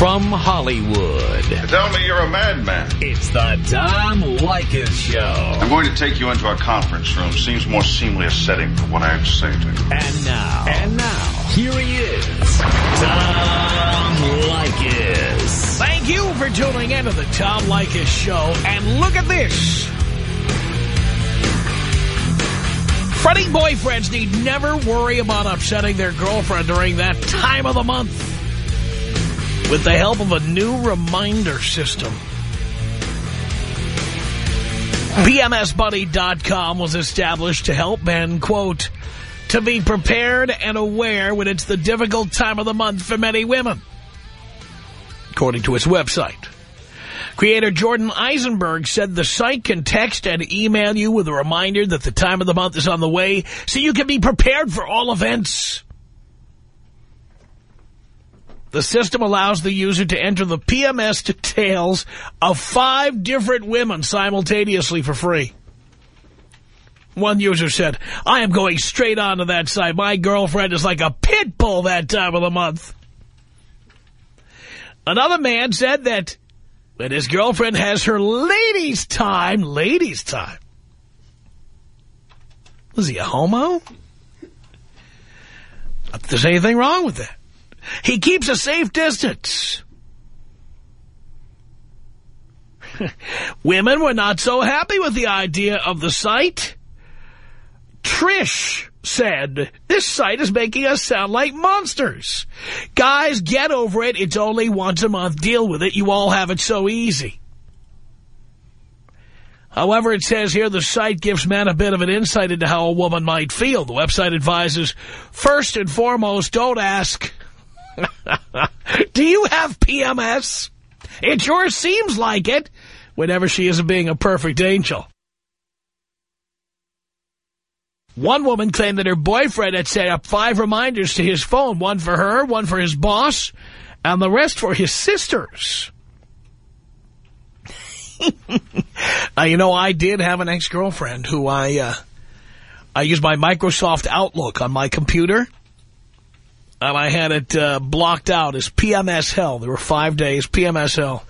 From Hollywood. Tell me you're a madman. It's the Tom Leykis Show. I'm going to take you into a conference room. Seems more seemly a setting for what I have to say to you. And now, and now, here he is, Tom Leykis. Thank you for tuning in to the Tom Leykis Show. And look at this. Fretting boyfriends need never worry about upsetting their girlfriend during that time of the month with the help of a new reminder system. PMSBuddy.com was established to help men, quote, to be prepared and aware when it's the difficult time of the month for many women, according to its website. Creator Jordan Eisenberg said the site can text and email you with a reminder that the time of the month is on the way so you can be prepared for all events. The system allows the user to enter the PMS details of five different women simultaneously for free. One user said, I am going straight onto that site. My girlfriend is like a pit bull that time of the month. Another man said that when his girlfriend has her ladies' time, ladies' time. Was he a homo? There's anything wrong with that. He keeps a safe distance. Women were not so happy with the idea of the site. Trish said, this site is making us sound like monsters. Guys, get over it. It's only once a month. Deal with it. You all have it so easy. However, it says here the site gives men a bit of an insight into how a woman might feel. The website advises, first and foremost, don't ask, do you have PMS? It sure seems like it whenever she isn't being a perfect angel. One woman claimed that her boyfriend had set up five reminders to his phone, one for her, one for his boss, and the rest for his sisters. uh, you know, I did have an ex-girlfriend who I, uh, I used my Microsoft Outlook on my computer, and I had it uh, blocked out as PMS hell. There were five days, PMS hell.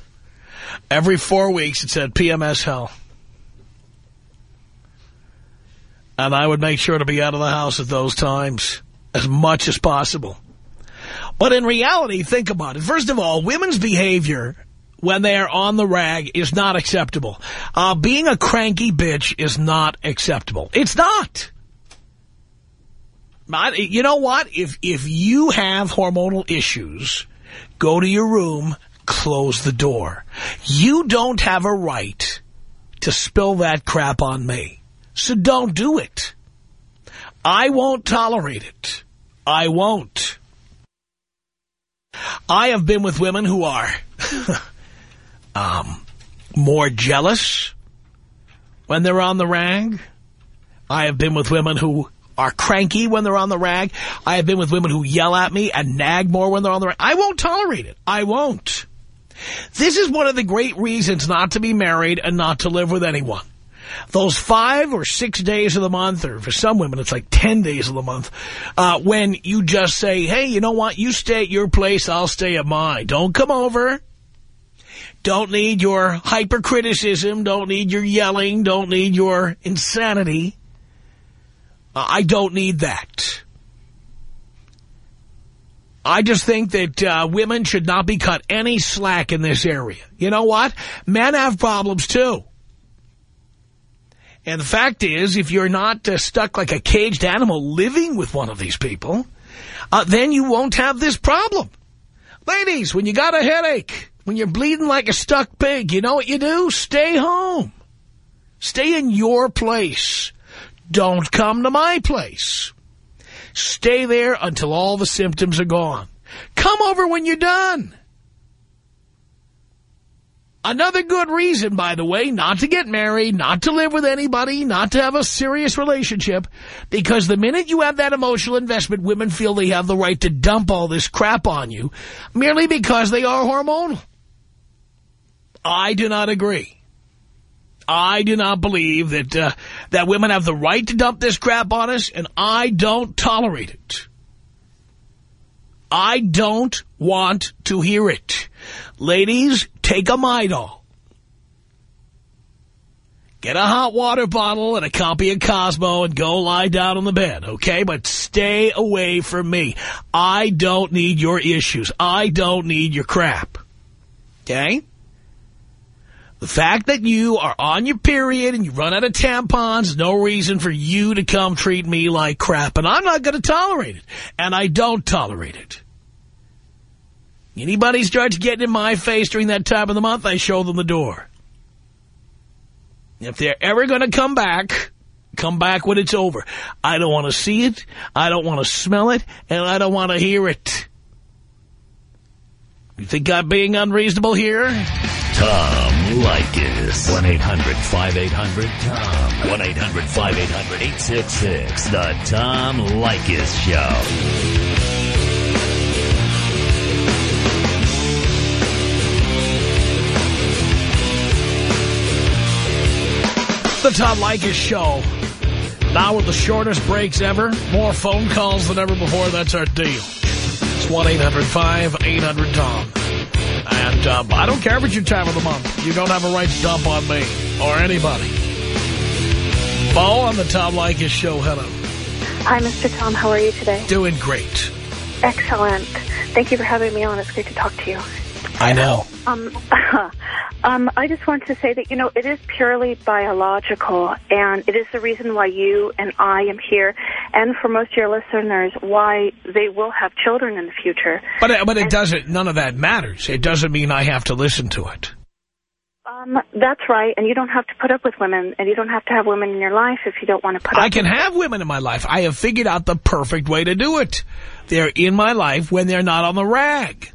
Every four weeks it said PMS hell. And I would make sure to be out of the house at those times as much as possible. But in reality, think about it. First of all, women's behavior when they are on the rag is not acceptable. Uh, being a cranky bitch is not acceptable. It's not. You know what? If, if you have hormonal issues, go to your room, close the door. You don't have a right to spill that crap on me. So don't do it. I won't tolerate it. I won't. I have been with women who are um, more jealous when they're on the rag. I have been with women who are cranky when they're on the rag. I have been with women who yell at me and nag more when they're on the rag. I won't tolerate it. I won't. This is one of the great reasons not to be married and not to live with anyone. Those five or six days of the month, or for some women it's like 10 days of the month, uh, when you just say, hey, you know what, you stay at your place, I'll stay at mine. Don't come over. Don't need your hypercriticism. Don't need your yelling. Don't need your insanity. Uh, I don't need that. I just think that uh, women should not be cut any slack in this area. You know what? Men have problems, too. And the fact is, if you're not uh, stuck like a caged animal living with one of these people, uh, then you won't have this problem. Ladies, when you got a headache, when you're bleeding like a stuck pig, you know what you do? Stay home. Stay in your place. Don't come to my place. Stay there until all the symptoms are gone. Come over when you're done. Another good reason, by the way, not to get married, not to live with anybody, not to have a serious relationship, because the minute you have that emotional investment, women feel they have the right to dump all this crap on you merely because they are hormonal. I do not agree. I do not believe that uh, that women have the right to dump this crap on us, and I don't tolerate it. I don't want to hear it. Ladies, take a Midol. Get a hot water bottle and a copy of Cosmo and go lie down on the bed, okay? But stay away from me. I don't need your issues. I don't need your crap. Okay? The fact that you are on your period and you run out of tampons no reason for you to come treat me like crap. And I'm not going to tolerate it. And I don't tolerate it. Anybody starts getting in my face during that time of the month, I show them the door. If they're ever going to come back, come back when it's over. I don't want to see it, I don't want to smell it, and I don't want to hear it. You think I'm being unreasonable here? Tom Leykis. 1-800-5800-TOM. 1-800-5800-866. The Tom Leykis Show. The Tom Leykis Show. Now with the shortest breaks ever, more phone calls than ever before. That's our deal. It's 1-800-5800-TOM. And um, I don't care if it's your time of the month. You don't have a right to dump on me or anybody. Bo on the Tom Leykis Show. Hello. Hi, Mr. Tom. How are you today? Doing great. Excellent. Thank you for having me on. It's great to talk to you. I know. Um, um, I just want to say that, you know, it is purely biological, and it is the reason why you and I am here, and for most of your listeners, why they will have children in the future. But, it- but it doesn't, none of that matters. It doesn't mean I have to listen to it. Um, that's right, and you don't have to put up with women, and you don't have to have women in your life if you don't want to put up I can have women in my life. I have figured out the perfect way to do it. They're in my life when they're not on the rag.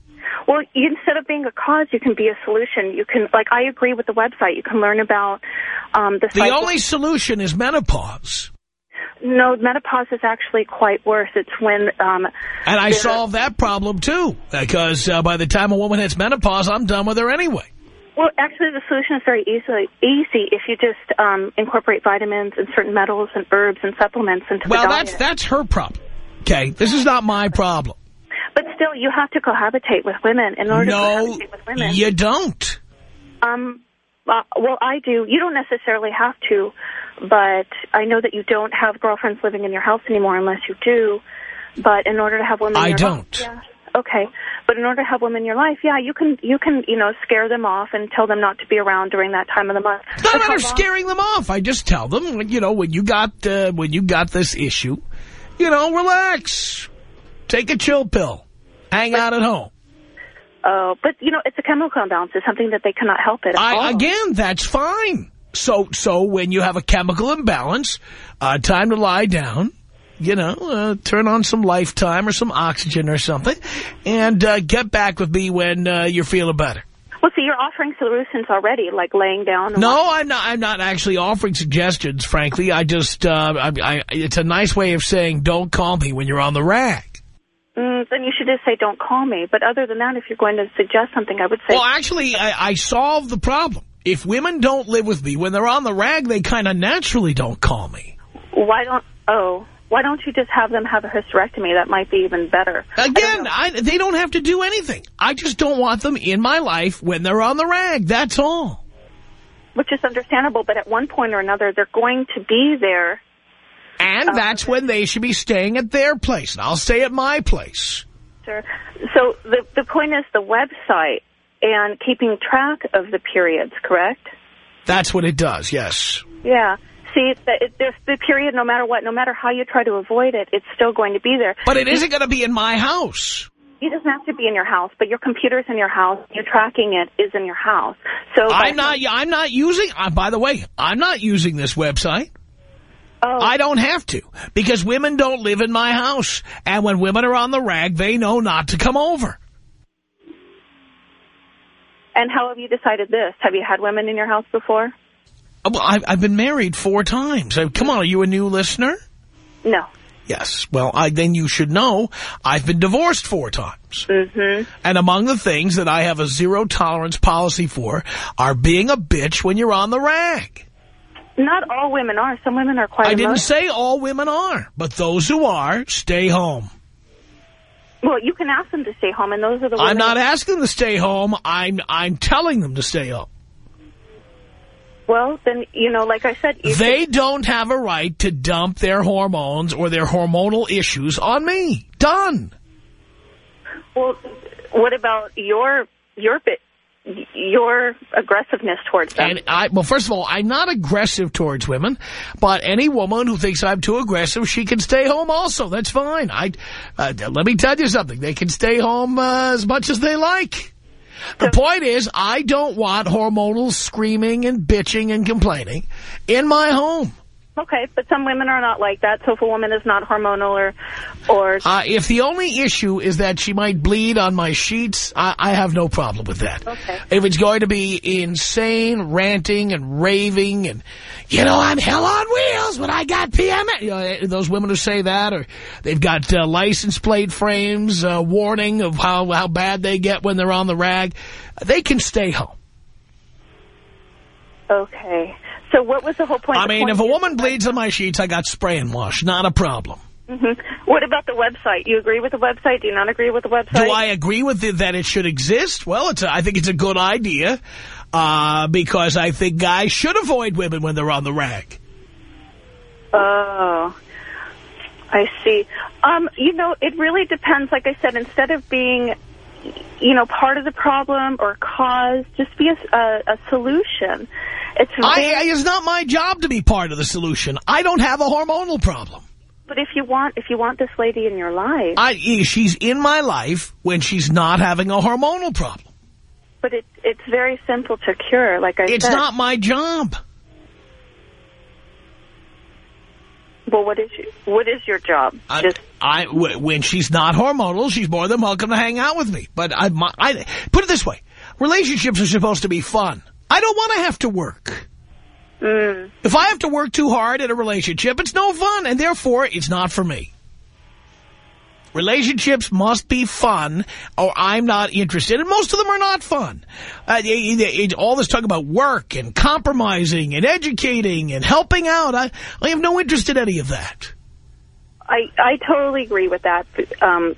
Well, instead of being a cause, you can be a solution. You can, like, I agree with the website. You can learn about um, the The only solution is menopause. No, menopause is actually quite worse. It's when um, And I solved that problem, too, because uh, by the time a woman hits menopause, I'm done with her anyway. Well, actually, the solution is very easy. Easy if you just um, incorporate vitamins and certain metals and herbs and supplements into Well, the diet. that's that's her problem. Okay, this is not my problem. But still, you have to cohabitate with women in order to No, cohabitate with women. you don't. Um, uh, well, I do. You don't necessarily have to, but I know that you don't have girlfriends living in your house anymore unless you do. But in order to have women, in I your don't. Life, yeah. Okay, but in order to have women in your life, yeah, you can you can you know scare them off and tell them not to be around during that time of the month. It's not matter scaring them off. I just tell them, you know, when you got uh, when you got this issue, you know, relax, take a chill pill, hang out at home. Oh, but you know, it's a chemical imbalance. It's something that they cannot help it. At all. I, again, that's fine. So, so when you have a chemical imbalance, uh, time to lie down, you know, uh, turn on some Lifetime or some oxygen or something, and uh, get back with me when uh, you're feeling better. Well, see, you're offering solutions already, like laying down. No, I'm not. I'm not actually offering suggestions. Frankly, I just, uh, I, I, it's a nice way of saying, don't call me when you're on the rack. Mm, then you should just say, "Don't call me." But other than that, if you're going to suggest something, I would say, Well, actually, I, I solved the problem. If women don't live with me, when they're on the rag, they kind of naturally don't call me. "Why don't? Oh, why don't you just have them have a hysterectomy? That might be even better." I don't Again. I, they don't have to do anything. I just don't want them in my life when they're on the rag. That's all. which is understandable. But at one point or another, they're going to be there. And Oh, that's when they should be staying at their place. And I'll stay at my place. Sir. So the the point is the website and keeping track of the periods, correct? That's what it does, yes. Yeah. See, the, it, there's the period, no matter what, no matter how you try to avoid it, it's still going to be there. But it isn't going to be in my house. It doesn't have to be in your house, but your computer's in your house. You're tracking it is in your house. So I'm not, I'm not using, uh, by the way, I'm not using this website. Oh, I don't have to because women don't live in my house. And when women are on the rag, they know not to come over. And how have you decided this? Have you had women in your house before? Uh, Well, I've, I've been married four times. Come on, are you a new listener? No. Yes. Well, I, then you should know I've been divorced four times. Mm-hmm. And among the things that I have a zero tolerance policy for are being a bitch when you're on the rag. Not all women are. Some women are quite I didn't say all women are, but those who are, stay home. Well, you can ask them to stay home, and those are the. I'm not asking them to stay home. I'm I'm telling them to stay home. Well, then you know, like I said, They don't have a right to dump their hormones or their hormonal issues on me. Done. Well, what about your your bit your aggressiveness towards them? And I, well, first of all, I'm not aggressive towards women, but any woman who thinks I'm too aggressive, she can stay home also. That's fine. I, uh, let me tell you something. They can stay home uh, as much as they like. The point is, I don't want hormonal screaming and bitching and complaining in my home. Okay, but some women are not like that. So if a woman is not hormonal or or Uh, if the only issue is that she might bleed on my sheets, I, I have no problem with that. Okay. If it's going to be insane ranting and raving and, you know, I'm hell on wheels when I got PMS. You know, eh, those women who say that or they've got uh, license plate frames, uh, warning of how, how bad they get when they're on the rag, they can stay home. okay. So what was the whole point? I mean, point if a woman bleeds on my sheets, I got spray and wash. Not a problem. Mhm. What about the website? You agree with the website? Do you not agree with the website? Do I agree with it that it should exist? Well, it's a, I think it's a good idea uh, because I think guys should avoid women when they're on the rag. Oh, I see. Um, you know, it really depends. Like I said, instead of being, you know, part of the problem or cause, just be a, a, a solution. It's I, it's not my job to be part of the solution. I don't have a hormonal problem. but if you want, if you want this lady in your life, I, she's in my life when she's not having a hormonal problem. but it, it's very simple to cure. Like I It's said. not my job. Well, what is your, what is your job? I, just I, w- when she's not hormonal, she's more than welcome to hang out with me. But I, my, I put it this way: relationships are supposed to be fun. I don't want to have to work. mm, If I have to work too hard in a relationship, it's no fun, and therefore, it's not for me. Relationships must be fun, or I'm not interested, and most of them are not fun. Uh, it- it- all this talk about work and compromising and educating and helping out, I, I have no interest in any of that. I I totally agree with that. Um,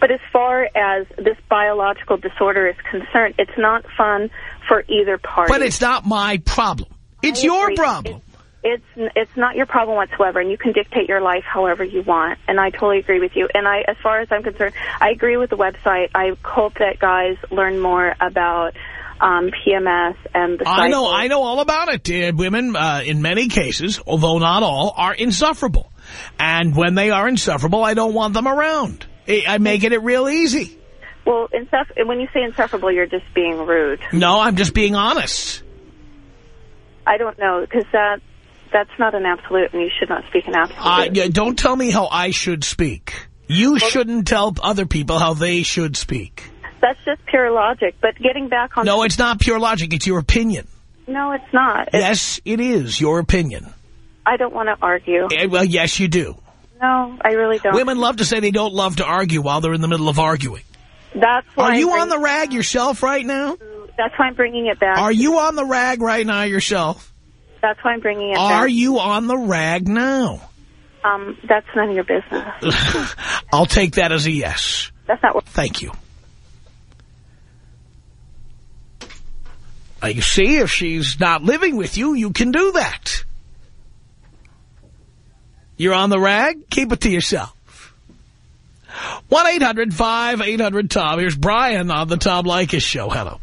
but as far as this biological disorder is concerned, it's not fun for either party. But it's not my problem. It's your problem. It's it's not your problem whatsoever, and you can dictate your life however you want. And I totally agree with you. And I, as far as I'm concerned, I agree with the website. I hope that guys learn more about um, PMS and the. I know. I know all about it. Uh, women, uh, in many cases, although not all, are insufferable. And when they are insufferable, I don't want them around. I- I'm it real easy. Well, insuff- when you say insufferable, you're just being rude. No, I'm just being honest. I don't know because that that's not an absolute, and you should not speak an absolute. Uh, don't tell me how I should speak. You shouldn't tell other people how they should speak. That's just pure logic. But getting back on No, it's not pure logic. It's your opinion. no, it's not. It's, Yes, it is your opinion. I don't want to argue. Eh, Well, yes, you do. No, I really don't. Women love to say they don't love to argue while they're in the middle of arguing. That's why Are you on the rag yourself right now? That's why I'm bringing it back. Are you on the rag right now yourself? That's why I'm bringing it Are back. Are you on the rag now? Um, that's none of your business. I'll take that as a yes. That's not what. Thank you. Now, you see, if she's not living with you, you can do that. You're on the rag? Keep it to yourself. 1-800-5800-TOM. Here's Brian on the Tom Leykis Show. Hello.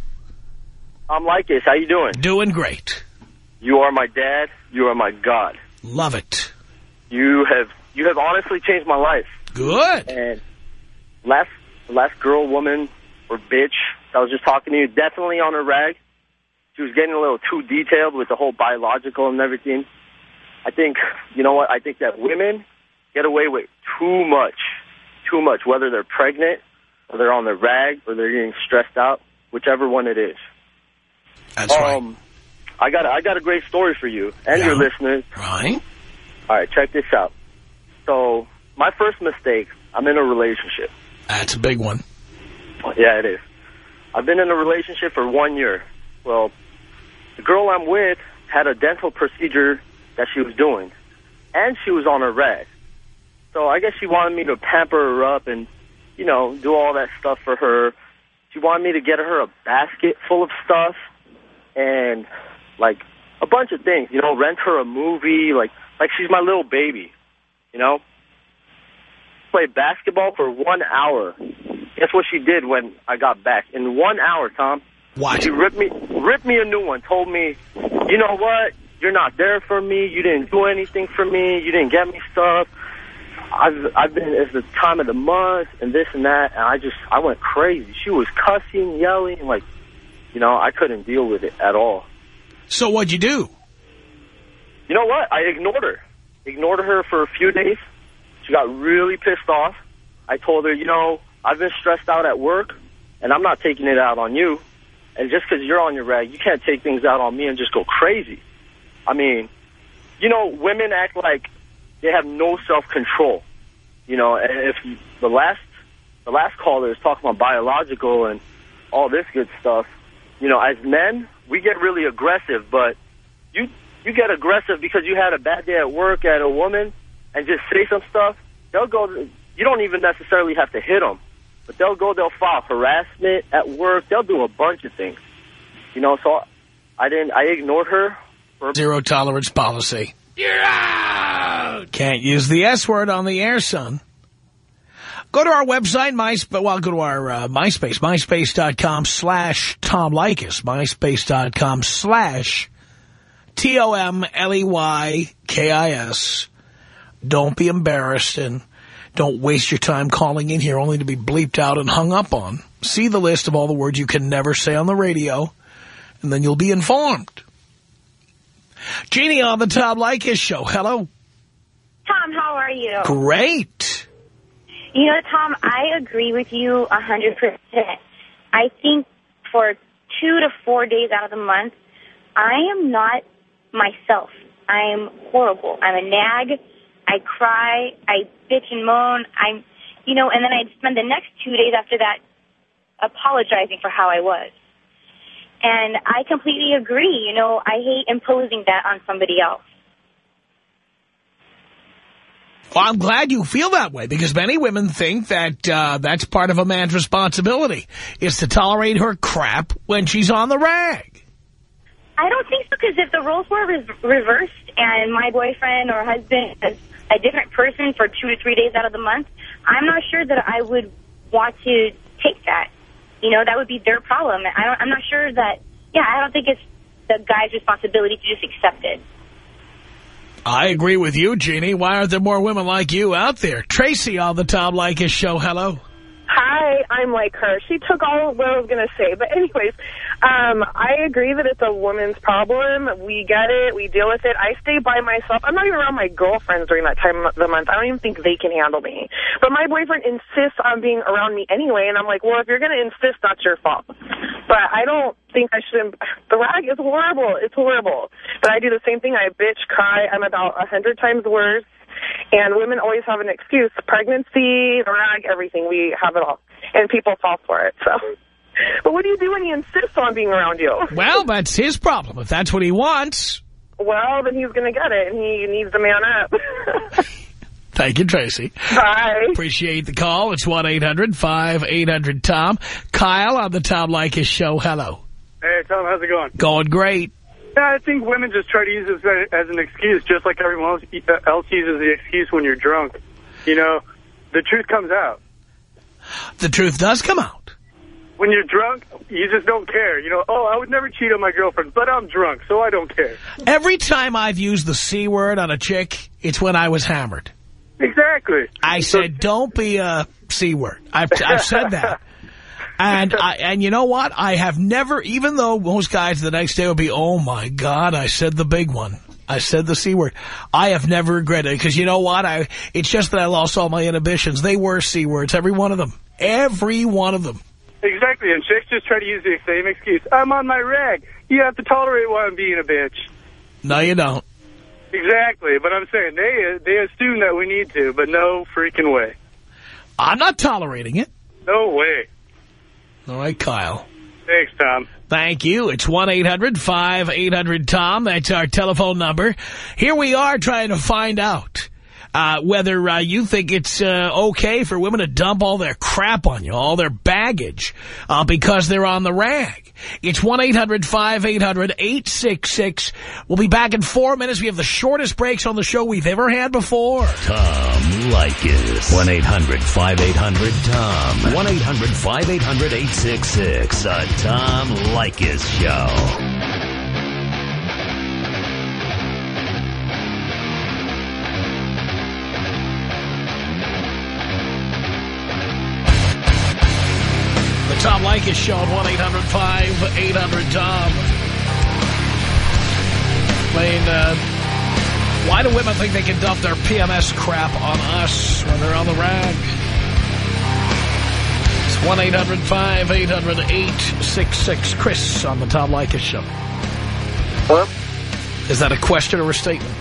I'm Leykis. How you doing? Doing great. You are my dad. You are my God. Love it. You have you have honestly changed my life. Good. And last last girl, woman, or bitch I was just talking to you, definitely on her rag. She was getting a little too detailed with the whole biological and everything. I think, you know what, I think that women get away with too much. Too much, whether they're pregnant, or they're on the rag, or they're getting stressed out, whichever one it is. That's right. Um, I got, I got a great story for you and Yeah. your listeners. Right? All right, check this out. So, my first mistake, I'm in a relationship. That's a big one. Yeah, it is. I've been in a relationship for one year. Well, the girl I'm with had a dental procedure that she was doing, and she was on her rag. So I guess she wanted me to pamper her up and you know, do all that stuff for her. She wanted me to get her a basket full of stuff and, like, a bunch of things. You know, rent her a movie. Like, like she's my little baby, you know? Play basketball for one hour. Guess what she did when I got back? In one hour, Tom. What? She ripped me, ripped me a new one. Told me, you know what? You're not there for me. You didn't do anything for me. You didn't get me stuff. I've I've been it's the time of the month and this and that, and I just I went crazy. She was cussing, yelling, like, you know, I couldn't deal with it at all. So what'd you do? You know what? I ignored her. Ignored her for a few days. She got really pissed off. I told her, you know, I've been stressed out at work, and I'm not taking it out on you. And just because you're on your rag, you can't take things out on me and just go crazy. I mean, you know, women act like they have no self-control. You know, if the last the last caller is talking about biological and all this good stuff, you know, as men, we get really aggressive, but you you get aggressive because you had a bad day at work at a woman and just say some stuff, they'll go, you don't even necessarily have to hit them, but they'll go, they'll file harassment at work, they'll do a bunch of things. You know, so I didn't, I ignored her. Zero tolerance policy. You're out! Can't use the S word on the air, son. Go to our website, My, well, go to our uh, MySpace, myspace.com slash Tom Leykis, myspace.com slash T-O-M-L-E-Y-K-I-S. Don't be embarrassed and don't waste your time calling in here only to be bleeped out and hung up on. See the list of all the words you can never say on the radio, and then you'll be informed. Jeannie on the Tom Leykis show. Hello. Tom, how are you? Great. You know, Tom, I agree with you a 100%. I think for two to four days out of the month, I am not myself. I'm horrible. I'm a nag. I cry. I bitch and moan. I'm, you know, and then I'd spend the next two days after that apologizing for how I was. And I completely agree. You know, I hate imposing that on somebody else. Well, I'm glad you feel that way because many women think that uh, that's part of a man's responsibility is to tolerate her crap when she's on the rag. I don't think so because if the roles were re reversed and my boyfriend or husband is a different person for two to three days out of the month, I'm not sure that I would want to take that. You know, that would be their problem. I don't, I'm not sure that, yeah, I don't think it's the guy's responsibility to just accept it. I agree with you, Jeannie. Why aren't there more women like you out there? Tracy on the Tom Leykis show. Hello. Hi, I'm like her. She took all of what I was going to say. But anyways, um, I agree that it's a woman's problem. We get it. We deal with it. I stay by myself. I'm not even around my girlfriends during that time of the month. I don't even think they can handle me. But my boyfriend insists on being around me anyway. And I'm like, well, if you're going to insist, that's your fault. But I don't think I should. The rag is horrible. It's horrible. But I do the same thing. I bitch, cry. I'm about a hundred times worse. And women always have an excuse. Pregnancy, the rag, everything. We have it all. And people fall for it. So, what do you do when he insists on being around you? Well, that's his problem. If that's what he wants. Well, then he's going to get it, and he needs to man up. Thank you, Tracy. Bye. Appreciate the call. It's 1-800-5800-TOM. Kyle on the Tom Leykis show. Hello. Hey, Tom, how's it going? Going great. Yeah, I think women just try to use this as an excuse, just like everyone else, else uses the excuse when you're drunk. You know, the truth comes out. The truth does come out. When you're drunk, you just don't care. You know, oh, I would never cheat on my girlfriend, but I'm drunk, so I don't care. Every time I've used the C word on a chick, it's when I was hammered. Exactly. I said, don't be a C word. I've, I've said that. And I, and you know what? I have never, even though most guys the next day will be, oh my God, I said the big one. I said the C word. I have never regretted it because you know what? I It's just that I lost all my inhibitions. They were C words, every one of them. Every one of them. Exactly, and chicks just try to use the same excuse. I'm on my rag. You have to tolerate why I'm being a bitch. No, you don't. Exactly, but I'm saying they they assume that we need to, but no freaking way. I'm not tolerating it. No way. All right, Kyle. Thanks, Tom. Thank you. It's 1-800-5800-TOM. That's our telephone number. Here we are trying to find out uh, whether uh, you think it's uh, okay for women to dump all their crap on you, all their baggage, uh, because they're on the rag. It's 1-800-5800-866. We'll be back in four minutes. We have the shortest breaks on the show we've ever had before. Tom Leykis. 1-800-5800-TOM. 1-800-5800-866. The Tom Leykis Show. Leykis Show at 1-800-5800-TOM. Playing, uh, why do women think they can dump their PMS crap on us when they're on the rag? It's 1-800-5800-866. Chris on the Tom Leykis Show. Hello? Is that a question or a statement?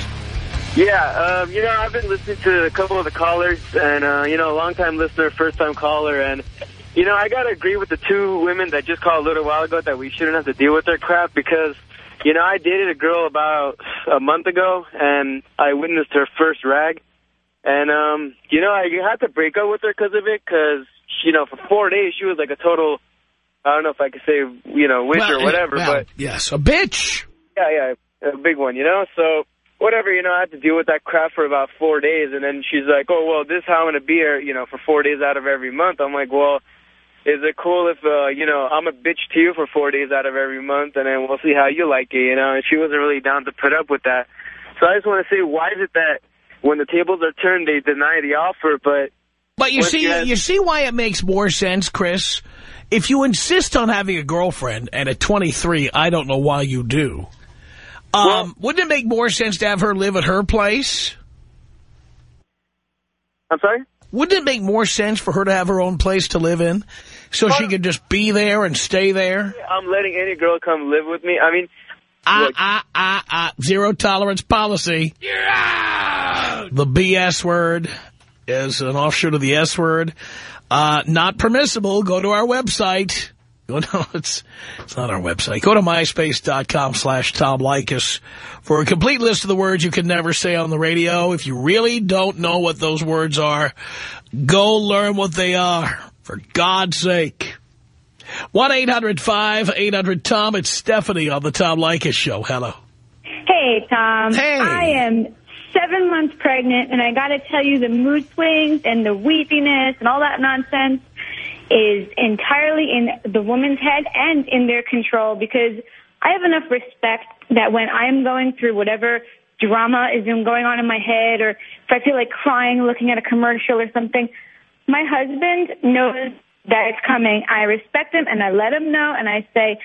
Yeah, um, you know, I've been listening to a couple of the callers, and, uh, you know, a long-time listener, first-time caller, and, you know, I got to agree with the two women that just called a little while ago that we shouldn't have to deal with their crap because, you know, I dated a girl about a month ago, and I witnessed her first rag, and, um, you know, I had to break up with her because of it because, you know, for four days she was like a total, I don't know if I could say, you know, witch Well, or whatever, well, but... Yes, a bitch. Yeah, yeah, a big one, you know? So, whatever, you know, I had to deal with that crap for about four days, and then she's like, oh, well, this is how I'm going to be here, you know, for four days out of every month. I'm like, well, is it cool if, uh, you know, I'm a bitch to you for four days out of every month, and then we'll see how you like it, you know? And she wasn't really down to put up with that. So I just want to say, why is it that when the tables are turned, they deny the offer, but... But you see, you see why it makes more sense, Chris? If you insist on having a girlfriend, and at 23, I don't know why you do, um, Well- wouldn't it make more sense to have her live at her place? I'm sorry? Wouldn't it make more sense for her to have her own place to live in? So she could just be there and stay there? I'm letting any girl come live with me. I mean, Ah, Look. ah, ah, ah. Zero tolerance policy. The BS word is an offshoot of the S word. Uh, not permissible. Go to our website. Go no, it's it's not our website. Go to myspace.com slash Tom Leykis for a complete list of the words you can never say on the radio. If you really don't know what those words are, go learn what they are. For God's sake. 1-800-5800-TOM. It's Stephanie on the Tom Leykis Show. Hello. Hey, Tom. Hey. I am seven months pregnant, and I got to tell you, the mood swings and the weepiness and all that nonsense is entirely in the woman's head and in their control because I have enough respect that when I'm going through whatever drama is going on in my head or if I feel like crying looking at a commercial or something, my husband knows that it's coming. I respect him and I let him know and I say,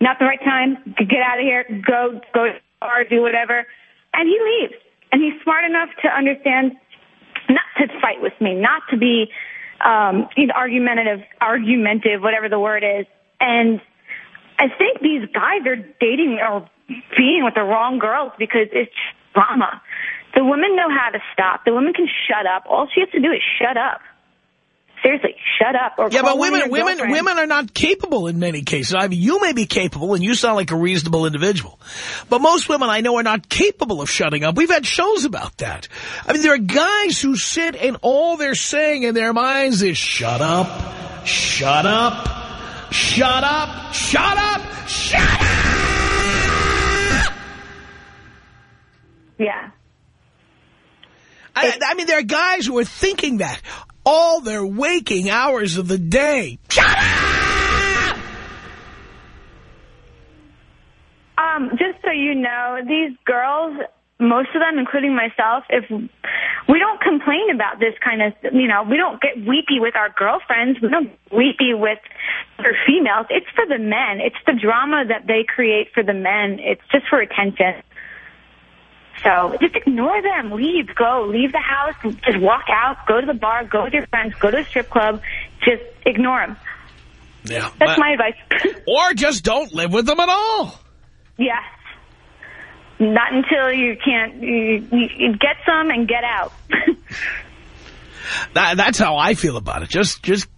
not the right time, get out of here, go, go bar, do whatever. And he leaves. And he's smart enough to understand not to fight with me, not to be um, you know, argumentative, argumentative, whatever the word is. And I think these guys are dating or being with the wrong girls because it's drama. The women know how to stop. The women can shut up. All she has to do is shut up. Seriously, shut up. Or Yeah, but women, women, girlfriends. women are not capable in many cases. I mean, you may be capable, and you sound like a reasonable individual. But most women I know are not capable of shutting up. We've had shows about that. I mean, there are guys who sit and all they're saying in their minds is, shut up, shut up, shut up, shut up, shut up! Yeah. I, I mean, there are guys who are thinking that all their waking hours of the day. Shut up! Um, just so you know, these girls, most of them, including myself, if we don't complain about this kind of, you know, we don't get weepy with our girlfriends, we don't get weepy with other females. It's for the men. It's the drama that they create for the men. It's just for attention. So just ignore them. Leave. Go. Leave the house. Just walk out. Go to the bar. Go with your friends. Go to a strip club. Just ignore them. Yeah. That's my advice. Or just don't live with them at all. Yes. Not until you can't you, you get some and get out. That, that's how I feel about it. Just, just,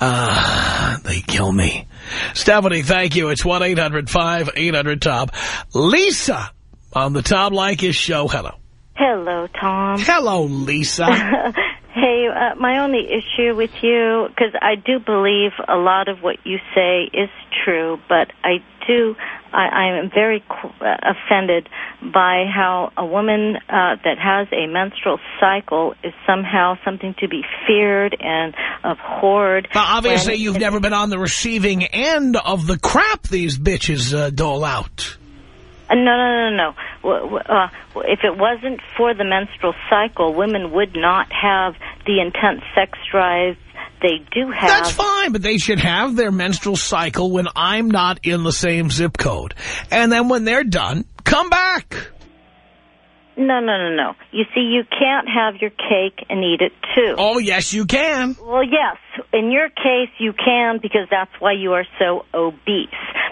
ah, they kill me. Stephanie, thank you. It's 1-800-5800-TOM. Lisa on the Tom Leykis show. Hello. Hello, Tom. Hello, Lisa. hey, uh, my only issue with you, because I do believe a lot of what you say is true, but I do, I, I am very qu- uh, offended by how a woman uh, that has a menstrual cycle is somehow something to be feared and abhorred. Well, obviously, you've never been on the receiving end of the crap these bitches uh, dole out. Uh, No, no, no, no. Uh, if it wasn't for the menstrual cycle, women would not have the intense sex drive they do have. That's fine, but they should have their menstrual cycle when I'm not in the same zip code. And then when they're done, come back. No, no, no, no. You see, you can't have your cake and eat it too. Oh, yes, you can. Well, yes. In your case, you can because that's why you are so obese.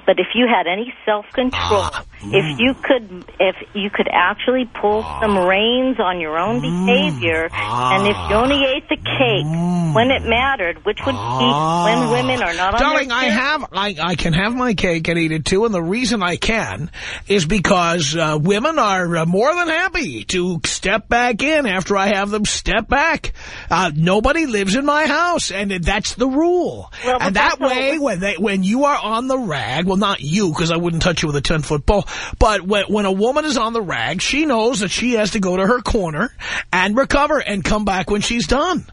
But if you had any self-control, Ah, if mm. you could, if you could actually pull some reins on your own behavior, and if you only ate the cake when it mattered, which would be when women are not on Darling, I have, I, I can have my cake and eat it too, and the reason I can is because uh, women are uh, more than happy to step back in after I have them step back. Uh, nobody lives in my house, and that's the rule. Well, and that way, all- when they, when you are on the rag, well, not you, because I wouldn't touch you with a 10-foot pole, but when, when a woman is on the rag, she knows that she has to go to her corner and recover and come back when she's done.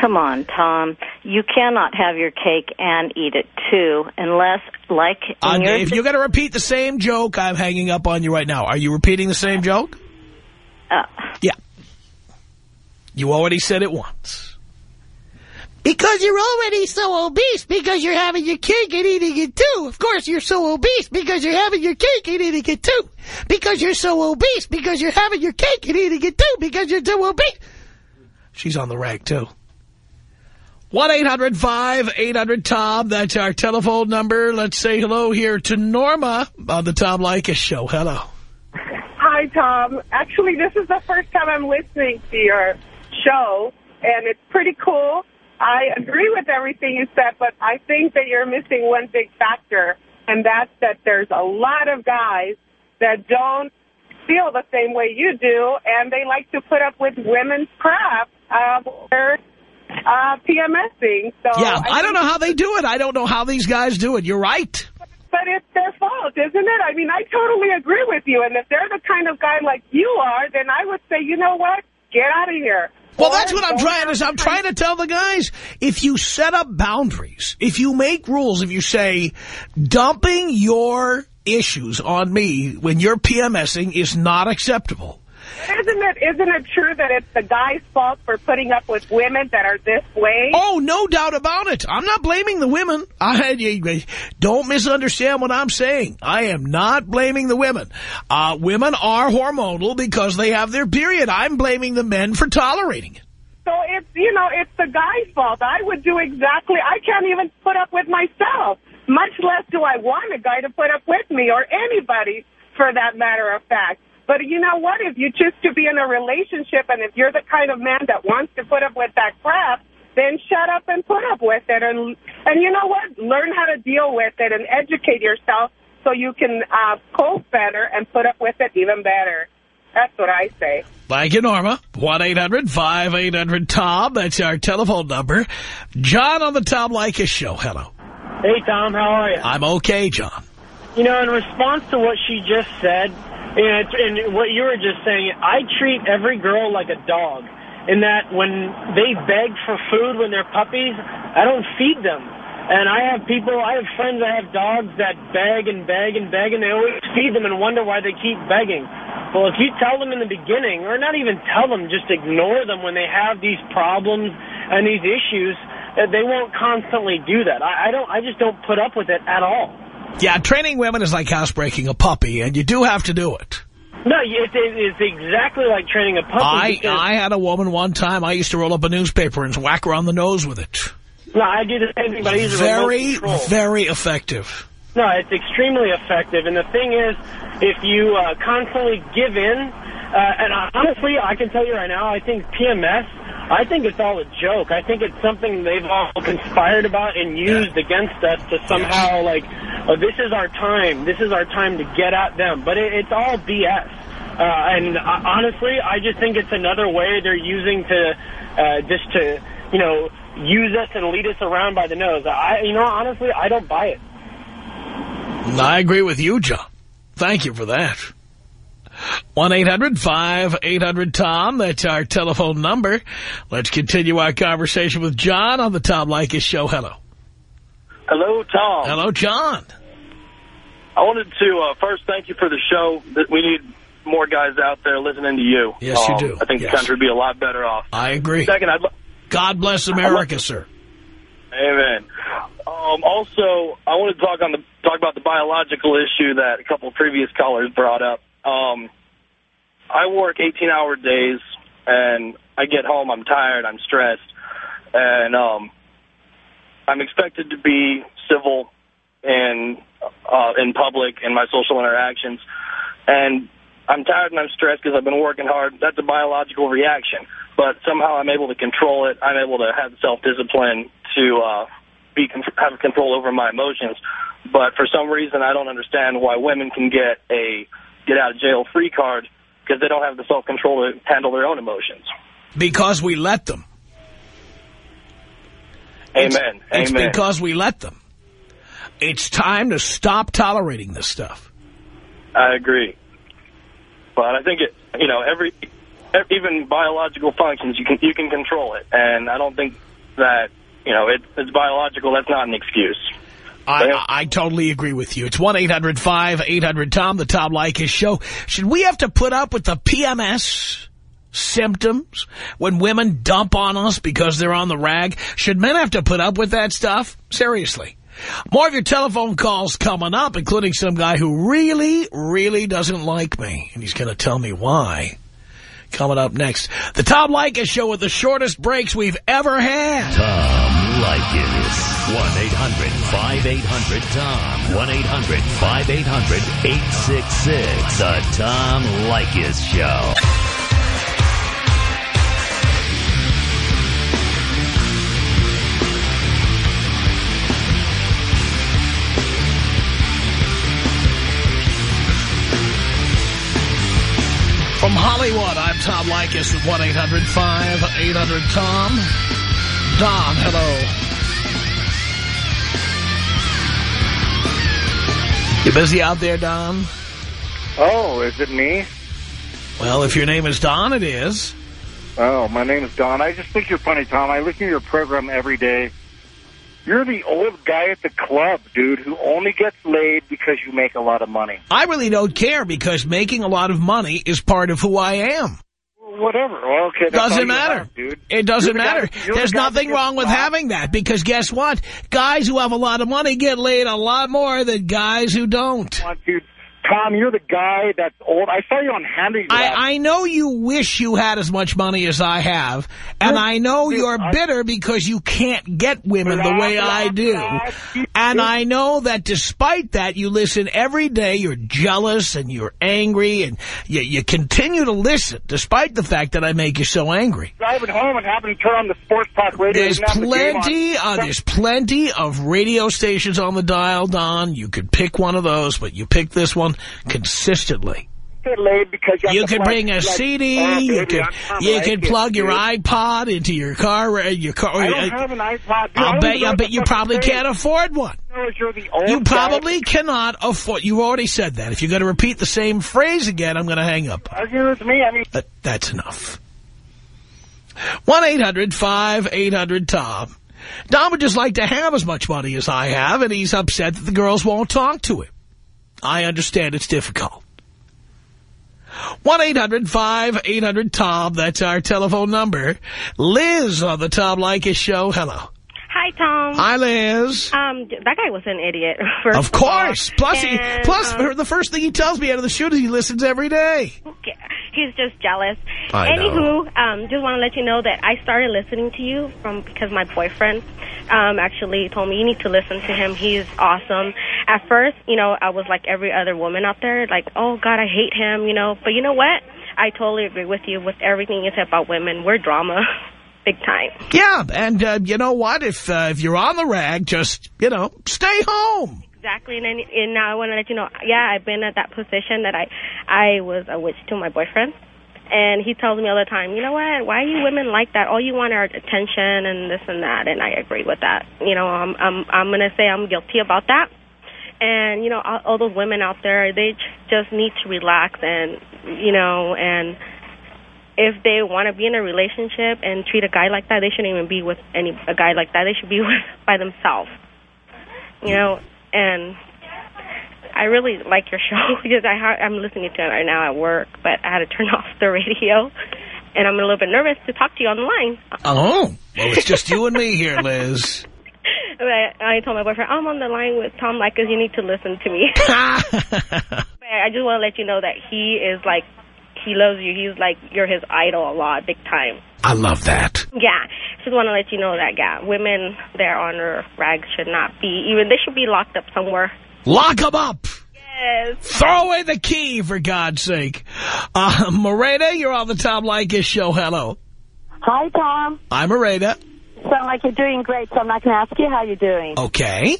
Come on, Tom. You cannot have your cake and eat it too, unless, like in Uh, your if you're going to repeat the same joke, I'm hanging up on you right now. Are you repeating the same joke? Uh, Yeah. You already said it once. Because you're already so obese because you're having your cake and eating it too. Of course, you're so obese because you're having your cake and eating it too. Because you're so obese because you're having your cake and eating it too. Because you're too obese. She's on the rag, too. 1-800-5800-TOM. That's our telephone number. Let's say hello here to Norma on the Tom Leykis Show. Hello. Hi, Tom. Actually, this is the first time I'm listening to your show, and it's pretty cool. I agree with everything you said, but I think that you're missing one big factor, and that's that there's a lot of guys that don't feel the same way you do, and they like to put up with women's crap uh, uh, PMSing. So Yeah, I don't know how they do it. I don't know how these guys do it. You're right. But it's their fault, isn't it? I mean, I totally agree with you. And if they're the kind of guy like you are, then I would say, you know what? Get out of here. Well, Or that's what I'm trying to. I'm trying to tell the guys. If you set up boundaries, if you make rules, if you say dumping your issues on me when you're PMSing is not acceptable. Isn't it, isn't it true that it's the guy's fault for putting up with women that are this way? Oh, no doubt about it. I'm not blaming the women. I don't misunderstand what I'm saying. I am not blaming the women. Uh, women are hormonal because they have their period. I'm blaming the men for tolerating it. So it's, you know, it's the guy's fault. I would do exactly, I can't even put up with myself. Much less do I want a guy to put up with me or anybody for that matter of fact. But you know what? If you choose to be in a relationship and if you're the kind of man that wants to put up with that crap, then shut up and put up with it. And, and you know what? Learn how to deal with it and educate yourself so you can uh, cope better and put up with it even better. That's what I say. Thank you, Norma. 1-800-5800-TOM. That's our telephone number. John on the Tom Leykis Show. Hello. Hey, Tom, how are you? I'm okay, John. You know, in response to what she just said, and, and what you were just saying, I treat every girl like a dog. In that when they beg for food when they're puppies, I don't feed them. And I have people, I have friends that have dogs that beg and beg and beg, and they always feed them and wonder why they keep begging. Well, if you tell them in the beginning, or not even tell them, just ignore them when they have these problems and these issues, uh, they won't constantly do that. I, I don't. I just don't put up with it at all. Yeah, training women is like housebreaking a puppy, and you do have to do it. No, it, it, it's exactly like training a puppy. I I had a woman one time, I used to roll up a newspaper and whack her on the nose with it. no, I do the same thing, but I use Very, very effective. No, it's extremely effective. And the thing is, if you uh, constantly give in, uh, and honestly, I can tell you right now, I think PMS, I think it's all a joke. I think it's something they've all conspired about and used against us to somehow, like, oh, this is our time. This is our time to get at them. But it, it's all BS. Uh, and uh, honestly, I just think it's another way they're using to uh, just to, you know, use us and lead us around by the nose. I, you know, honestly, I don't buy it. I agree with you, John. Thank you for that. 1-800-5800-TOM. That's our telephone number. Let's continue our conversation with John on the Tom Leykis Show. Hello. Hello, Tom. Hello, John. I wanted to uh, first thank you for the show. That We need more guys out there listening to you. Yes, you Um, do. I think Yes. the country would be a lot better off. I agree. Second, I'd, God bless America, sir. Amen. Um, also, I wanted to talk on the talk about the biological issue that a couple of previous callers brought up. Um, I work 18-hour days, and I get home, I'm tired, I'm stressed, and um, I'm expected to be civil in uh, in public in my social interactions, and I'm tired and I'm stressed because I've been working hard. That's a biological reaction, but somehow I'm able to control it. I'm able to have self-discipline to uh, be have control over my emotions. But for some reason, I don't understand why women can get a get out of jail free card because they don't have the self-control to handle their own emotions. Because we let them. Amen. It's Amen. because we let them. It's time to stop tolerating this stuff. I agree. But I think it, you know, every, ev- even biological functions, you can you can control it, and I don't think that, you know, it, it's biological. That's not an excuse. I, I, I totally agree with you. It's 1-800-5800-TOM, the Tom Leykis Show. Should we have to put up with the PMS symptoms when women dump on us because they're on the rag? Should men have to put up with that stuff? Seriously. More of your telephone calls coming up, including some guy who really, really doesn't like me. And he's going to tell me why. Coming up next. The Tom Leykis Show with the shortest breaks we've ever had. Tom Leykis. 1-800-5800-TOM. 1-800-5800-866. The Tom Leykis Show. From Hollywood, I'm Tom Leykis with 1-800-5800-TOM. Don, hello. You busy out there, Don? Oh, is it me? Well, if your name is Don, it is. Oh, my name is Don. I just think you're funny, Tom. I listen to your program every day. You're the old guy at the club, dude, who only gets laid because you make a lot of money. I really don't care because making a lot of money is part of who I am. Whatever. Well, okay, Doesn't matter. have, dude. It doesn't the matter. the There's nothing wrong with having that because guess what? Guys who have a lot of money get laid a lot more than guys who don't. Want to- Tom, you're the guy that's old. I saw you on Handy. I, I know you wish you had as much money as I have, and I know you're bitter because you can't get women the way I do. And I know that despite that, you listen every day, you're jealous and you're angry, and you, you continue to listen despite the fact that I make you so angry. driving home and having to turn on the sports talk radio. There's have the plenty, uh, there's plenty of radio stations on the dial, Don. You could pick one of those, but you pick this one consistently. Because you, have You to could bring a like, CD. oh, you baby, could you could plug your dude. iPod into your car. uh, Your car. I uh, don't have an iPod. Dude, I bet you. I bet you probably say. can't afford one. You're the old You guy. probably cannot afford. You already said that. If you're going to repeat the same phrase again, I'm going to hang up. With me, I mean, But that's enough. One eight hundred five eight hundred Tom. Don would just like to have as much money as I have, and he's upset that the girls won't talk to him. I understand it's difficult. 1-800-5800-TOM. That's our telephone number. Liz on the Tom Leykis show. Hello. Hi, Tom. Hi, Liz. Um, that guy was an idiot. First Of course. all. Plus, he, plus um, the first thing he tells me out of the shoot is he listens every day. okay, he's just jealous. I Anywho, um, just want to let you know that I started listening to you from because my boyfriend um, actually told me you need to listen to him. He's awesome. At first, you know, I was like every other woman out there, like, oh God, I hate him, you know. But you know what? I totally agree with you with everything you said about women. We're drama, big time. Yeah, and uh, you know what? If uh, if you're on the rag, just, you know, stay home. Exactly, and then, and now I want to let you know. Yeah, I've been at that position that I, I was a witch to my boyfriend. And he tells me all the time, you know what? Why are you women like that? All you want are attention and this and that. And I agree with that. You know, I'm I'm I'm gonna say I'm guilty about that. And you know, all, all those women out there, they just need to relax and you know, and if they want to be in a relationship and treat a guy like that, they shouldn't even be with any a guy like that. They should be with by themselves. You know, and I really like your show because I ha- I'm listening to it right now at work, but I had to turn off the radio, and I'm a little bit nervous to talk to you on the line. Oh, well, it's just you and me here, Liz. But I told my boyfriend, I'm on the line with Tom Leykis. You need to listen to me. but I just want to let you know that he is like, he loves you. He's like, you're his idol a lot, big time. I love that. Yeah, just want to let you know that, yeah, women, their honor rags should not be, even, they should be locked up somewhere. Lock them up. Yes. Throw away the key, for God's sake. Uh, Morena, you're on the Tom Leykis show. Hello. Hi, Tom. I'm Morena. Sound like you're doing great, so I'm not going to ask you how you're doing. Okay.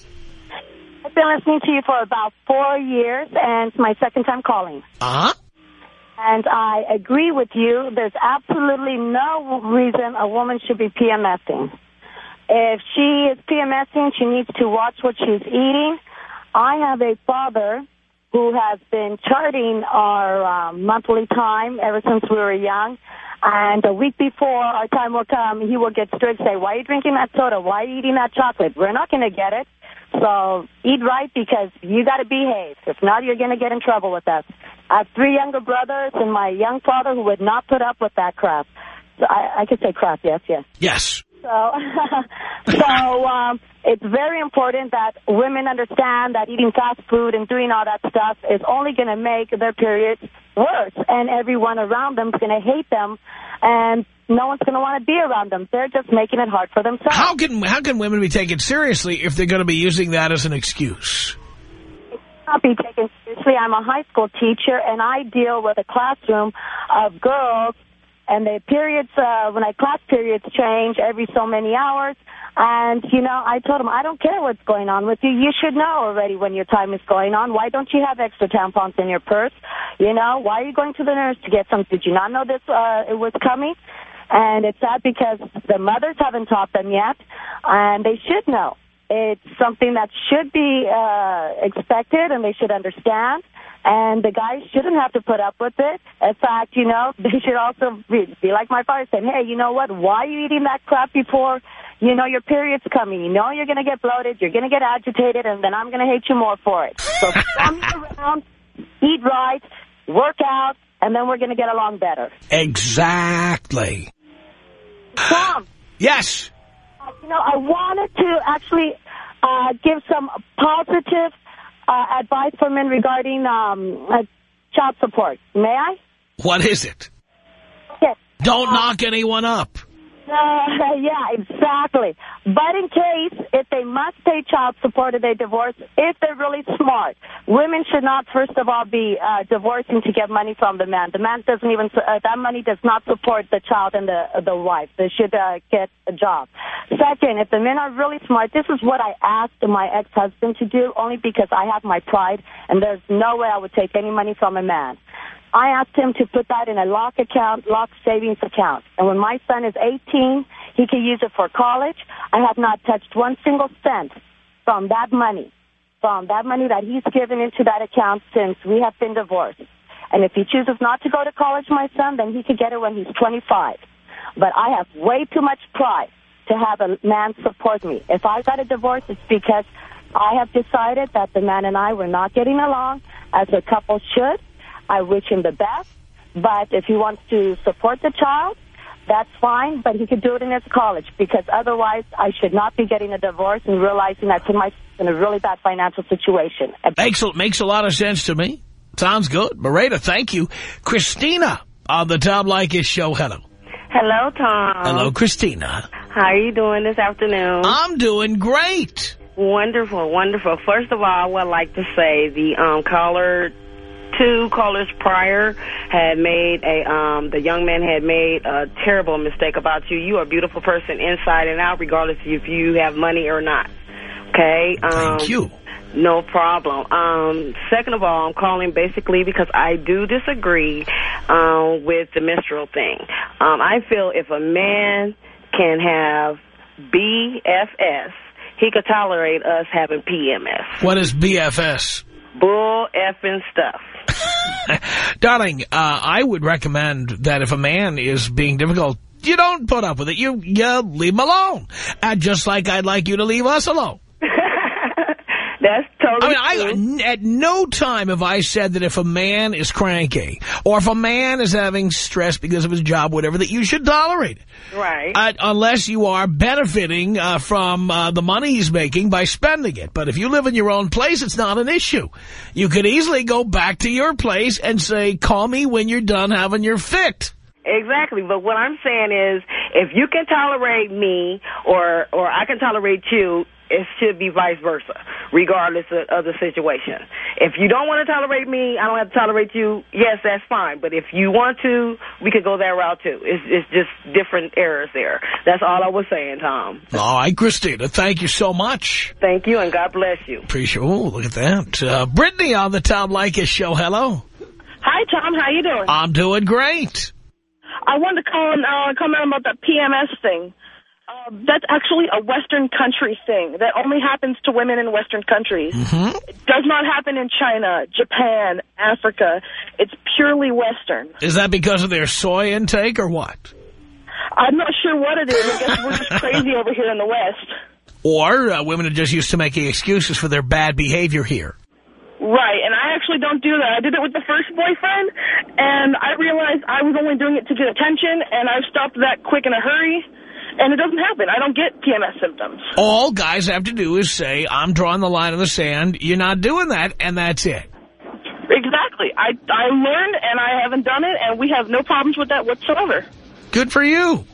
I've been listening to you for about four years, and it's my second time calling. Uh-huh. And I agree with you. There's absolutely no reason a woman should be PMSing. If she is PMSing, she needs to watch what she's eating. I have a father who has been charting our um, monthly time ever since we were young. And a week before our time will come, he will get strict, say, why are you drinking that soda? Why are you eating that chocolate? We're not going to get it. So eat right because you got to behave. If not, you're going to get in trouble with us. I have three younger brothers and my young father who would not put up with that crap. So I, I could say crap, yes, yes. Yes. So, so um, it's very important that women understand that eating fast food and doing all that stuff is only going to make their periods worse, and everyone around them is going to hate them, and no one's going to want to be around them. They're just making it hard for themselves. How can how can women be taken seriously if they're going to be using that as an excuse? not be taken seriously. I'm a high school teacher, and I deal with a classroom of girls, and the periods, uh, when I class periods change every so many hours. And, you know, I told them, I don't care what's going on with you. You should know already when your time is going on. Why don't you have extra tampons in your purse? You know, why are you going to the nurse to get some? Did you not know this uh, it was coming? And it's sad because the mothers haven't taught them yet, and they should know. It's something that should be uh, expected, and they should understand. And the guys shouldn't have to put up with it. In fact, you know, they should also be, be like my father said, hey, you know what? Why are you eating that crap before, you know, your period's coming? You know you're going to get bloated, you're going to get agitated, and then I'm going to hate you more for it. So come around, eat right, work out, and then we're going to get along better. Exactly. Tom. Yes. You know, I wanted to actually uh, give some positive uh, advice for men regarding um, uh, child support. May I? What is it? Yes. Don't knock anyone up. Uh, yeah, exactly. But in case, if they must pay child support or they divorce, if they're really smart, women should not, first of all, be uh, divorcing to get money from the man. The man doesn't even, uh, that money does not support the child and the, the wife. They should uh, get a job. Second, if the men are really smart, this is what I asked my ex-husband to do, only because I have my pride, and there's no way I would take any money from a man. I asked him to put that in a lock account, lock savings account. And when my son is 18, he can use it for college. I have not touched one single cent from that money, from that money that he's given into that account since we have been divorced. And if he chooses not to go to college, my son, then he could get it when he's 25. But I have way too much pride to have a man support me. If I got a divorce, it's because I have decided that the man and I were not getting along as a couple should. I wish him the best. But if he wants to support the child, that's fine, but he could do it in his college because otherwise I should not be getting a divorce and realizing I put myself in a really bad financial situation. Makes, makes a lot of sense to me. Sounds good. Marita, thank you. Christina on the Tom Leykis show. Hello. Hello, Tom. Hello, Christina. How are you doing this afternoon? I'm doing great. Wonderful, wonderful. First of all, I would like to say the um, caller two callers prior had made a, um, the young man had made a terrible mistake about you. You are a beautiful person inside and out, regardless if you have money or not. Okay? Um, Thank you. No problem. Um, second of all, I'm calling basically because I do disagree um, with the menstrual thing. Um, I feel if a man can have BFS, he could tolerate us having PMS. What is BFS? Bull effing stuff. Darling, uh, I would recommend that if a man is being difficult, you don't put up with it. You, you leave him alone. And just like I'd like you to leave us alone. That's totally I mean, I, at no time have I said that if a man is cranky or if a man is having stress because of his job, whatever, that you should tolerate it. Right. Uh, unless you are benefiting uh, from uh, the money he's making by spending it. But if you live in your own place, it's not an issue. You could easily go back to your place and say, call me when you're done having your fit. Exactly, but what I'm saying is, if you can tolerate me, or or I can tolerate you, it should be vice versa, regardless of, of the situation. If you don't want to tolerate me, I don't have to tolerate you. Yes, that's fine. But if you want to, we could go that route too. It's it's just different errors there. That's all I was saying, Tom. All right, Christina, thank you so much. Thank you, and God bless you. Appreciate. Oh, look at that. Uh, Brittany on the Tom Leykis show. Hello. Hi, Tom. How you doing? I'm doing great. I wanted to call and uh, comment about that PMS thing. Uh, that's actually a Western country thing that only happens to women in Western countries. Mm-hmm. It does not happen in China, Japan, Africa. It's purely Western. Is that because of their soy intake or what? I'm not sure what it is. I guess we're just crazy over here in the West. Or uh, women are just used to making excuses for their bad behavior here. Right, and I actually don't do that. I did it with the first boyfriend, and I realized I was only doing it to get attention, and I stopped that quick in a hurry, and it doesn't happen. I don't get PMS symptoms. All guys have to do is say, I'm drawing the line in the sand, you're not doing that, and that's it. Exactly. I, I learned, and I haven't done it, and we have no problems with that whatsoever. Good for you.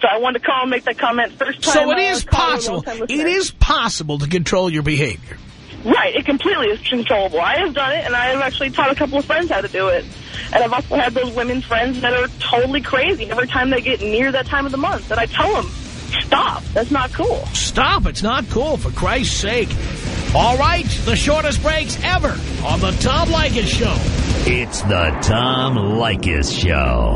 So I wanted to call and make that comment first time. So it is possible. It is possible to control your behavior. Right, it completely is controllable. I have done it, and I have actually taught a couple of friends how to do it. And I've also had those women friends that are totally crazy every time they get near that time of the month. And I tell them, stop, that's not cool. Stop, it's not cool, for Christ's sake. All right, the shortest breaks ever on the Tom Leykis Show. It's the Tom Leykis Show.